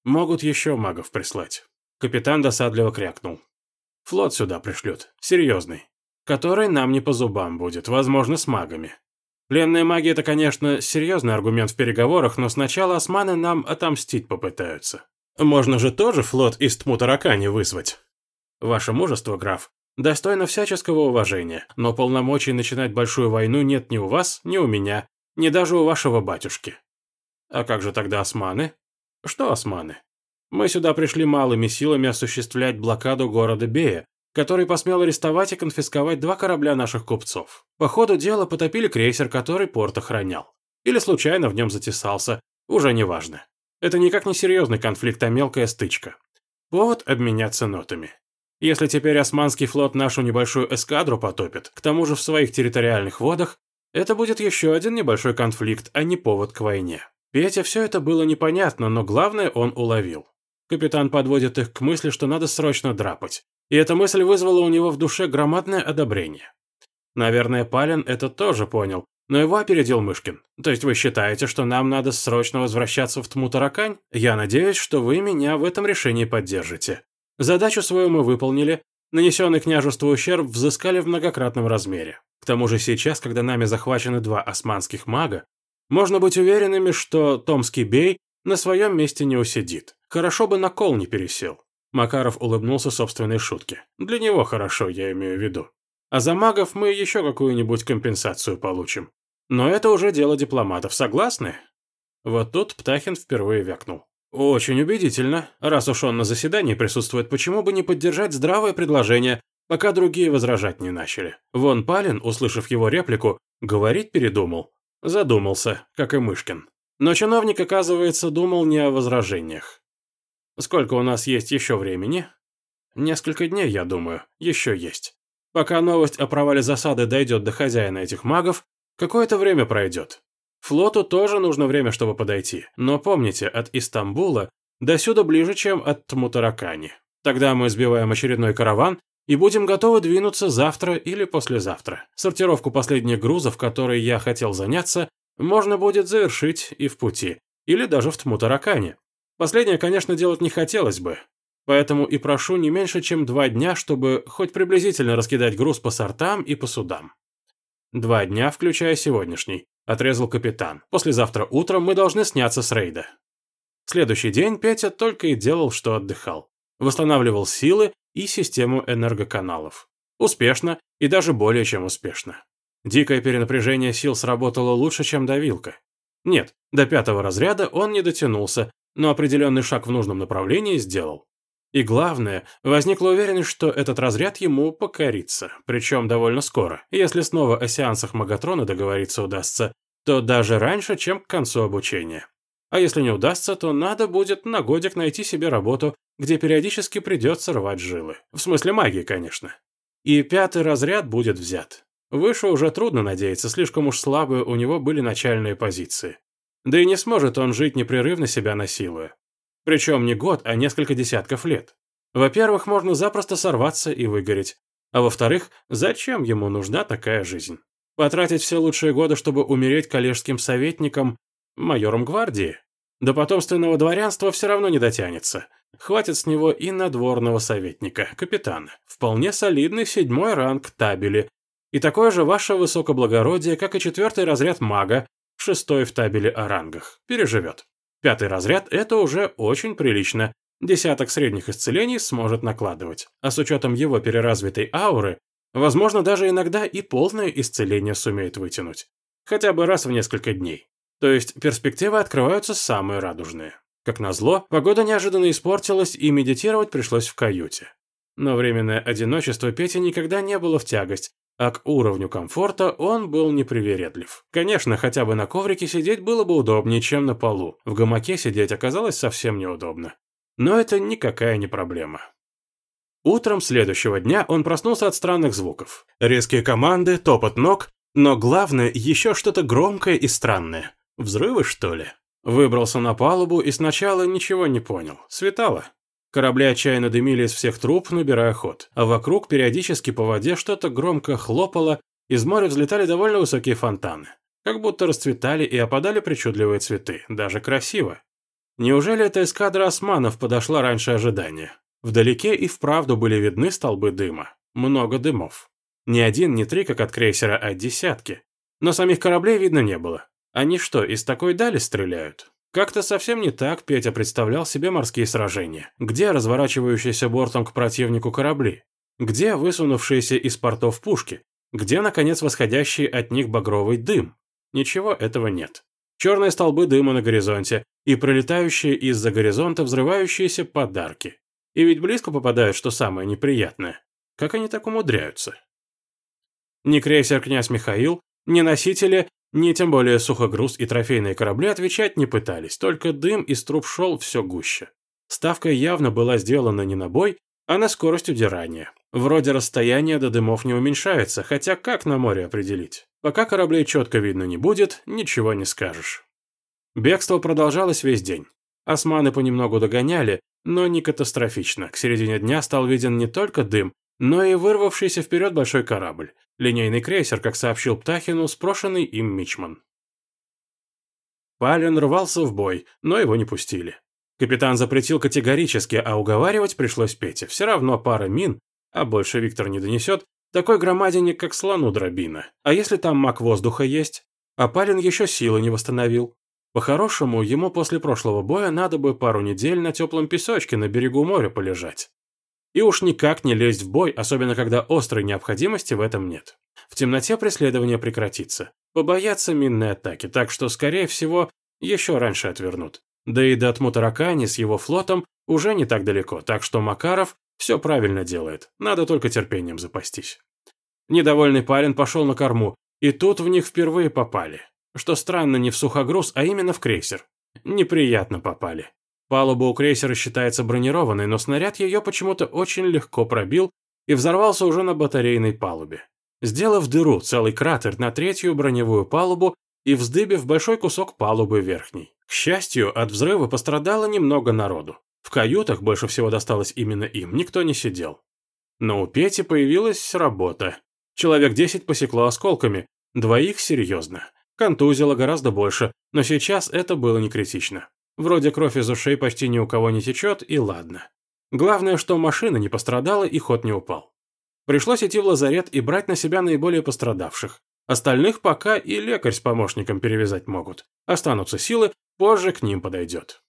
Могут еще магов прислать. Капитан досадливо крякнул. Флот сюда пришлют. Серьезный. Который нам не по зубам будет, возможно, с магами. Пленные маги – это, конечно, серьезный аргумент в переговорах, но сначала османы нам отомстить попытаются. Можно же тоже флот из Тмутаракани вызвать. Ваше мужество, граф, достойно всяческого уважения, но полномочий начинать большую войну нет ни у вас, ни у меня, ни даже у вашего батюшки. А как же тогда османы? Что османы? Мы сюда пришли малыми силами осуществлять блокаду города Бея, который посмел арестовать и конфисковать два корабля наших купцов. По ходу дела потопили крейсер, который порт охранял. Или случайно в нем затесался, уже не важно. Это никак не серьезный конфликт, а мелкая стычка. Повод обменяться нотами. Если теперь османский флот нашу небольшую эскадру потопит, к тому же в своих территориальных водах, это будет еще один небольшой конфликт, а не повод к войне. Петя все это было непонятно, но главное он уловил. Капитан подводит их к мысли, что надо срочно драпать и эта мысль вызвала у него в душе громадное одобрение. Наверное, Палин это тоже понял, но его опередил Мышкин. То есть вы считаете, что нам надо срочно возвращаться в Тмутаракань? Я надеюсь, что вы меня в этом решении поддержите. Задачу свою мы выполнили, нанесенный княжеству ущерб взыскали в многократном размере. К тому же сейчас, когда нами захвачены два османских мага, можно быть уверенными, что Томский бей на своем месте не усидит. Хорошо бы на кол не пересел. Макаров улыбнулся собственной шутке. «Для него хорошо, я имею в виду. А за магов мы еще какую-нибудь компенсацию получим. Но это уже дело дипломатов, согласны?» Вот тут Птахин впервые вякнул. «Очень убедительно. Раз уж он на заседании присутствует, почему бы не поддержать здравое предложение, пока другие возражать не начали?» Вон Палин, услышав его реплику, говорить передумал. Задумался, как и Мышкин. Но чиновник, оказывается, думал не о возражениях. Сколько у нас есть еще времени? Несколько дней, я думаю, еще есть. Пока новость о провале засады дойдет до хозяина этих магов, какое-то время пройдет. Флоту тоже нужно время, чтобы подойти. Но помните, от Истамбула до сюда ближе, чем от Тмутаракани. Тогда мы сбиваем очередной караван и будем готовы двинуться завтра или послезавтра. Сортировку последних грузов, которой я хотел заняться, можно будет завершить и в пути, или даже в Тмутаракане. Последнее, конечно, делать не хотелось бы, поэтому и прошу не меньше, чем два дня, чтобы хоть приблизительно раскидать груз по сортам и по судам. Два дня, включая сегодняшний, отрезал капитан. Послезавтра утром мы должны сняться с рейда. Следующий день Петя только и делал, что отдыхал. Восстанавливал силы и систему энергоканалов. Успешно и даже более чем успешно. Дикое перенапряжение сил сработало лучше, чем давилка. Нет, до пятого разряда он не дотянулся, но определенный шаг в нужном направлении сделал. И главное, возникла уверенность, что этот разряд ему покорится, причем довольно скоро. Если снова о сеансах Магатрона договориться удастся, то даже раньше, чем к концу обучения. А если не удастся, то надо будет на годик найти себе работу, где периодически придется рвать жилы. В смысле магии, конечно. И пятый разряд будет взят. Выше уже трудно надеяться, слишком уж слабые у него были начальные позиции. Да и не сможет он жить непрерывно себя насилуя. Причем не год, а несколько десятков лет. Во-первых, можно запросто сорваться и выгореть. А во-вторых, зачем ему нужна такая жизнь? Потратить все лучшие годы, чтобы умереть коллежским советником, майором гвардии? До потомственного дворянства все равно не дотянется. Хватит с него и надворного советника, капитана. Вполне солидный седьмой ранг табели. И такое же ваше высокоблагородие, как и четвертый разряд мага, шестой в табеле о рангах. Переживет. Пятый разряд – это уже очень прилично. Десяток средних исцелений сможет накладывать. А с учетом его переразвитой ауры, возможно, даже иногда и полное исцеление сумеет вытянуть. Хотя бы раз в несколько дней. То есть перспективы открываются самые радужные. Как назло, погода неожиданно испортилась, и медитировать пришлось в каюте. Но временное одиночество Пете никогда не было в тягость, а к уровню комфорта он был непривередлив. Конечно, хотя бы на коврике сидеть было бы удобнее, чем на полу. В гамаке сидеть оказалось совсем неудобно. Но это никакая не проблема. Утром следующего дня он проснулся от странных звуков. Резкие команды, топот ног, но главное, еще что-то громкое и странное. Взрывы, что ли? Выбрался на палубу и сначала ничего не понял. Светало. Корабли отчаянно дымили из всех труб, набирая ход, а вокруг периодически по воде что-то громко хлопало, из моря взлетали довольно высокие фонтаны. Как будто расцветали и опадали причудливые цветы, даже красиво. Неужели эта эскадра османов подошла раньше ожидания? Вдалеке и вправду были видны столбы дыма. Много дымов. Не один, не три, как от крейсера, а десятки. Но самих кораблей видно не было. Они что, из такой дали стреляют? Как-то совсем не так Петя представлял себе морские сражения. Где разворачивающиеся бортом к противнику корабли? Где высунувшиеся из портов пушки? Где, наконец, восходящий от них багровый дым? Ничего этого нет. Черные столбы дыма на горизонте и пролетающие из-за горизонта взрывающиеся подарки. И ведь близко попадают, что самое неприятное. Как они так умудряются? Ни крейсер «Князь Михаил», ни носители ни тем более сухогруз и трофейные корабли отвечать не пытались, только дым из труб шел все гуще. Ставка явно была сделана не на бой, а на скорость удирания. Вроде расстояние до дымов не уменьшается, хотя как на море определить? Пока кораблей четко видно не будет, ничего не скажешь. Бегство продолжалось весь день. Османы понемногу догоняли, но не катастрофично. К середине дня стал виден не только дым, но и вырвавшийся вперед большой корабль. Линейный крейсер, как сообщил Птахину, спрошенный им Мичман. Пален рвался в бой, но его не пустили. Капитан запретил категорически, а уговаривать пришлось Пете. Все равно пара мин, а больше Виктор не донесет, такой громадине, как слону дробина. А если там маг воздуха есть? А Палин еще силы не восстановил. По-хорошему, ему после прошлого боя надо бы пару недель на теплом песочке на берегу моря полежать. И уж никак не лезть в бой, особенно когда острой необходимости в этом нет. В темноте преследование прекратится. Побоятся минной атаки, так что, скорее всего, еще раньше отвернут. Да и до Тмутаракани с его флотом уже не так далеко, так что Макаров все правильно делает, надо только терпением запастись. Недовольный парень пошел на корму, и тут в них впервые попали. Что странно, не в сухогруз, а именно в крейсер. Неприятно попали. Палуба у крейсера считается бронированной, но снаряд ее почему-то очень легко пробил и взорвался уже на батарейной палубе. Сделав дыру, целый кратер на третью броневую палубу и вздыбив большой кусок палубы верхней. К счастью, от взрыва пострадало немного народу. В каютах больше всего досталось именно им, никто не сидел. Но у Пети появилась работа. Человек десять посекло осколками, двоих серьезно. Контузило гораздо больше, но сейчас это было не критично. Вроде кровь из ушей почти ни у кого не течет, и ладно. Главное, что машина не пострадала и ход не упал. Пришлось идти в лазарет и брать на себя наиболее пострадавших. Остальных пока и лекарь с помощником перевязать могут. Останутся силы, позже к ним подойдет.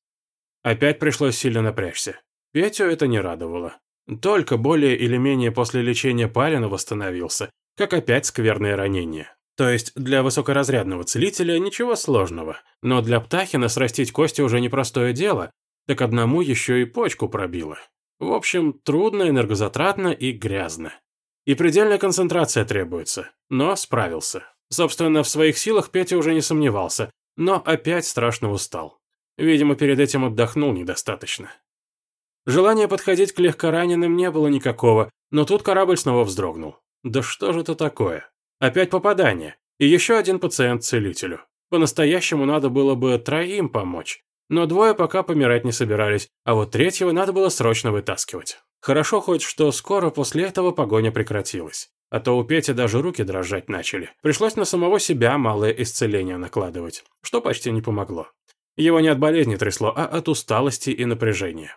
Опять пришлось сильно напрячься. Петю это не радовало. Только более или менее после лечения Палина восстановился, как опять скверное ранение. То есть для высокоразрядного целителя ничего сложного, но для Птахина срастить кости уже непростое дело, так одному еще и почку пробило. В общем, трудно, энергозатратно и грязно. И предельная концентрация требуется, но справился. Собственно, в своих силах Петя уже не сомневался, но опять страшно устал. Видимо, перед этим отдохнул недостаточно. Желания подходить к легкораненым не было никакого, но тут корабль снова вздрогнул. Да что же это такое? Опять попадание. И еще один пациент целителю. По-настоящему надо было бы троим помочь. Но двое пока помирать не собирались, а вот третьего надо было срочно вытаскивать. Хорошо хоть, что скоро после этого погоня прекратилась. А то у Пети даже руки дрожать начали. Пришлось на самого себя малое исцеление накладывать, что почти не помогло. Его не от болезни трясло, а от усталости и напряжения.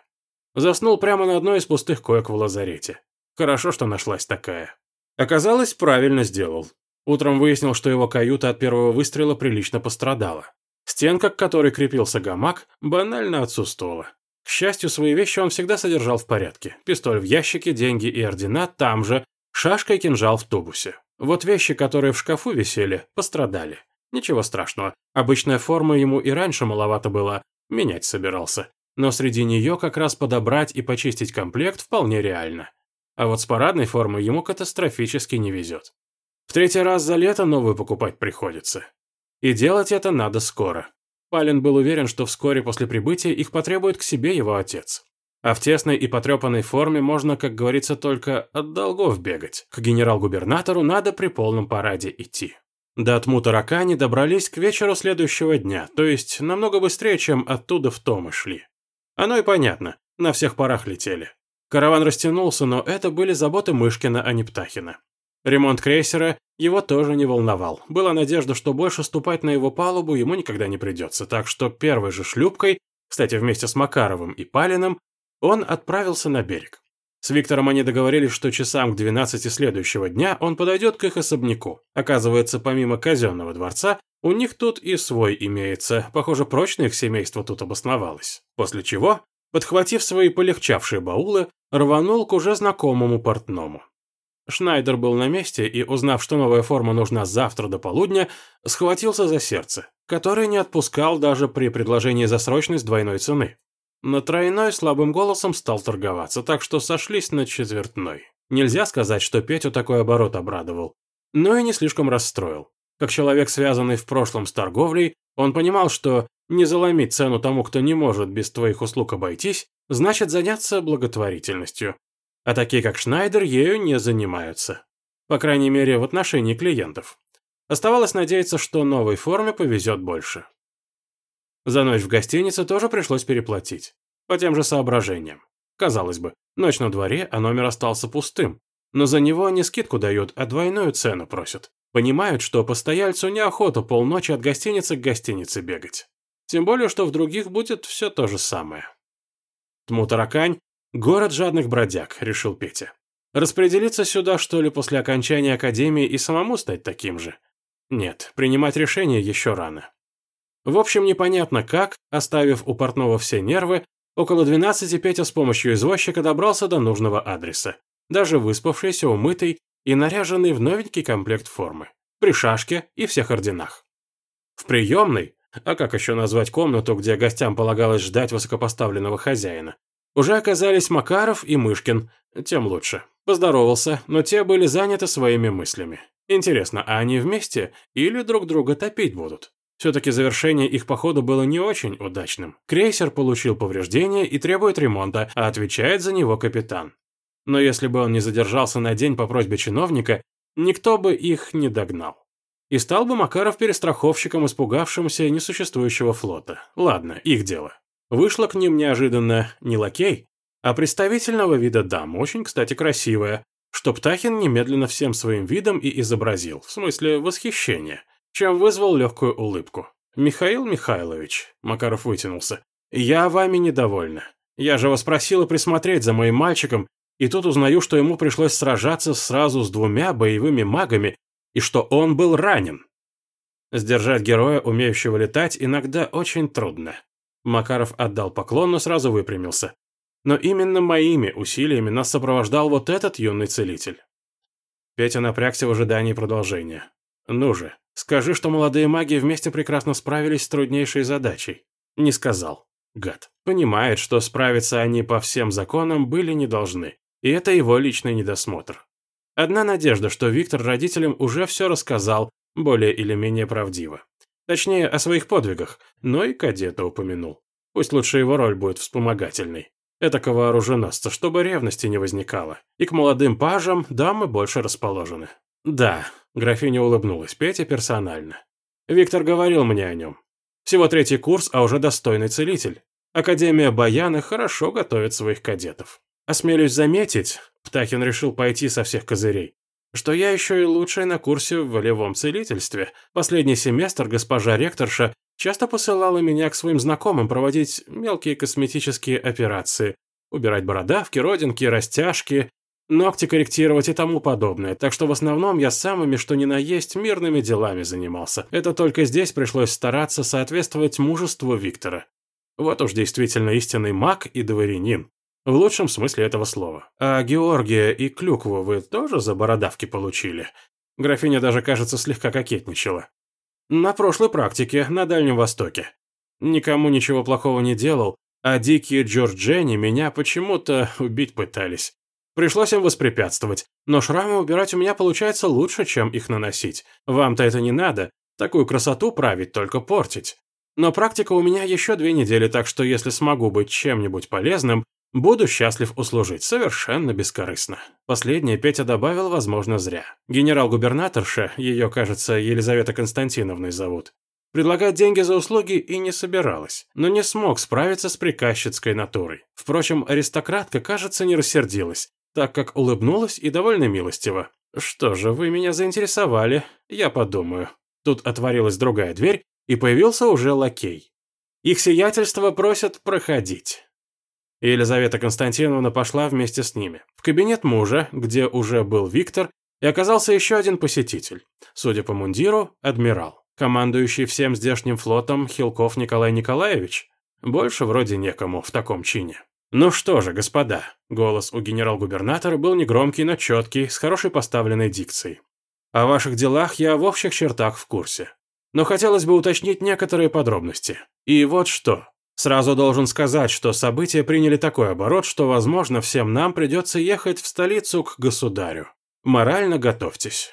Заснул прямо на одной из пустых коек в лазарете. Хорошо, что нашлась такая. Оказалось, правильно сделал. Утром выяснил, что его каюта от первого выстрела прилично пострадала. Стенка, к которой крепился гамак, банально отсутствовала. К счастью, свои вещи он всегда содержал в порядке. Пистоль в ящике, деньги и ордена там же, шашка и кинжал в тубусе. Вот вещи, которые в шкафу висели, пострадали. Ничего страшного. Обычная форма ему и раньше маловато была, менять собирался. Но среди нее как раз подобрать и почистить комплект вполне реально. А вот с парадной формой ему катастрофически не везет. В третий раз за лето новую покупать приходится. И делать это надо скоро. Палин был уверен, что вскоре после прибытия их потребует к себе его отец. А в тесной и потрепанной форме можно, как говорится, только от долгов бегать. К генерал-губернатору надо при полном параде идти. До Атму-Таракани добрались к вечеру следующего дня, то есть намного быстрее, чем оттуда в Томы шли. Оно и понятно, на всех парах летели. Караван растянулся, но это были заботы Мышкина, а не Птахина. Ремонт крейсера его тоже не волновал. Была надежда, что больше ступать на его палубу ему никогда не придется, так что первой же шлюпкой, кстати, вместе с Макаровым и Палиным, он отправился на берег. С Виктором они договорились, что часам к 12 следующего дня он подойдет к их особняку. Оказывается, помимо казенного дворца, у них тут и свой имеется. Похоже, прочно их семейство тут обосновалось. После чего, подхватив свои полегчавшие баулы, рванул к уже знакомому портному. Шнайдер был на месте и, узнав, что новая форма нужна завтра до полудня, схватился за сердце, которое не отпускал даже при предложении за срочность двойной цены. На тройной слабым голосом стал торговаться, так что сошлись на четвертной. Нельзя сказать, что Петю такой оборот обрадовал, но и не слишком расстроил. Как человек, связанный в прошлом с торговлей, он понимал, что не заломить цену тому, кто не может без твоих услуг обойтись, значит заняться благотворительностью. А такие, как Шнайдер, ею не занимаются. По крайней мере, в отношении клиентов. Оставалось надеяться, что новой форме повезет больше. За ночь в гостинице тоже пришлось переплатить. По тем же соображениям. Казалось бы, ночь на дворе, а номер остался пустым. Но за него не скидку дают, а двойную цену просят. Понимают, что постояльцу неохота полночи от гостиницы к гостинице бегать. Тем более, что в других будет все то же самое. Тмутаракань – город жадных бродяг, решил Петя. Распределиться сюда, что ли, после окончания академии и самому стать таким же? Нет, принимать решение еще рано. В общем, непонятно как, оставив у портного все нервы, около 12 Петя с помощью извозчика добрался до нужного адреса. Даже выспавшийся, умытый и наряженный в новенький комплект формы. При шашке и всех орденах. В приемной, а как еще назвать комнату, где гостям полагалось ждать высокопоставленного хозяина, уже оказались Макаров и Мышкин, тем лучше. Поздоровался, но те были заняты своими мыслями. Интересно, а они вместе или друг друга топить будут? Все-таки завершение их похода было не очень удачным. Крейсер получил повреждения и требует ремонта, а отвечает за него капитан. Но если бы он не задержался на день по просьбе чиновника, никто бы их не догнал. И стал бы Макаров перестраховщиком, испугавшимся несуществующего флота. Ладно, их дело. Вышла к ним неожиданно не лакей, а представительного вида дама, очень, кстати, красивая, что Птахин немедленно всем своим видом и изобразил, в смысле восхищения чем вызвал легкую улыбку. «Михаил Михайлович», — Макаров вытянулся, — «я вами недовольна. Я же вас просила присмотреть за моим мальчиком, и тут узнаю, что ему пришлось сражаться сразу с двумя боевыми магами, и что он был ранен». Сдержать героя, умеющего летать, иногда очень трудно. Макаров отдал поклон, но сразу выпрямился. Но именно моими усилиями нас сопровождал вот этот юный целитель. Петя напрягся в ожидании продолжения. «Ну же, скажи, что молодые маги вместе прекрасно справились с труднейшей задачей». Не сказал. Гад. Понимает, что справиться они по всем законам были не должны. И это его личный недосмотр. Одна надежда, что Виктор родителям уже все рассказал, более или менее правдиво. Точнее, о своих подвигах, но и кадета упомянул. Пусть лучше его роль будет вспомогательной. Этакого оруженосца, чтобы ревности не возникало. И к молодым пажам дамы больше расположены. Да, Графиня улыбнулась Петя персонально. Виктор говорил мне о нем. Всего третий курс, а уже достойный целитель. Академия Баяна хорошо готовит своих кадетов. Осмелюсь заметить, Птахин решил пойти со всех козырей, что я еще и лучший на курсе в волевом целительстве. Последний семестр госпожа ректорша часто посылала меня к своим знакомым проводить мелкие косметические операции, убирать бородавки, родинки, растяжки, ногти корректировать и тому подобное, так что в основном я самыми что ни на есть мирными делами занимался. Это только здесь пришлось стараться соответствовать мужеству Виктора. Вот уж действительно истинный маг и дворянин. В лучшем смысле этого слова. А Георгия и Клюкву вы тоже за бородавки получили? Графиня даже, кажется, слегка кокетничала. На прошлой практике, на Дальнем Востоке. Никому ничего плохого не делал, а дикие Джорджени меня почему-то убить пытались. Пришлось им воспрепятствовать, но шрамы убирать у меня получается лучше, чем их наносить. Вам-то это не надо, такую красоту править только портить. Но практика у меня еще две недели, так что если смогу быть чем-нибудь полезным, буду счастлив услужить, совершенно бескорыстно. Последнее Петя добавил, возможно, зря. Генерал-губернаторша, ее, кажется, Елизавета Константиновной зовут, предлагать деньги за услуги и не собиралась, но не смог справиться с приказчицкой натурой. Впрочем, аристократка, кажется, не рассердилась, так как улыбнулась и довольно милостиво. «Что же, вы меня заинтересовали, я подумаю». Тут отворилась другая дверь, и появился уже лакей. Их сиятельство просят проходить. Елизавета Константиновна пошла вместе с ними. В кабинет мужа, где уже был Виктор, и оказался еще один посетитель. Судя по мундиру, адмирал. Командующий всем здешним флотом Хилков Николай Николаевич. Больше вроде некому в таком чине. «Ну что же, господа», — голос у генерал-губернатора был негромкий, но четкий, с хорошей поставленной дикцией. «О ваших делах я в общих чертах в курсе но хотелось бы уточнить некоторые подробности. И вот что. Сразу должен сказать, что события приняли такой оборот, что, возможно, всем нам придется ехать в столицу к государю. Морально готовьтесь.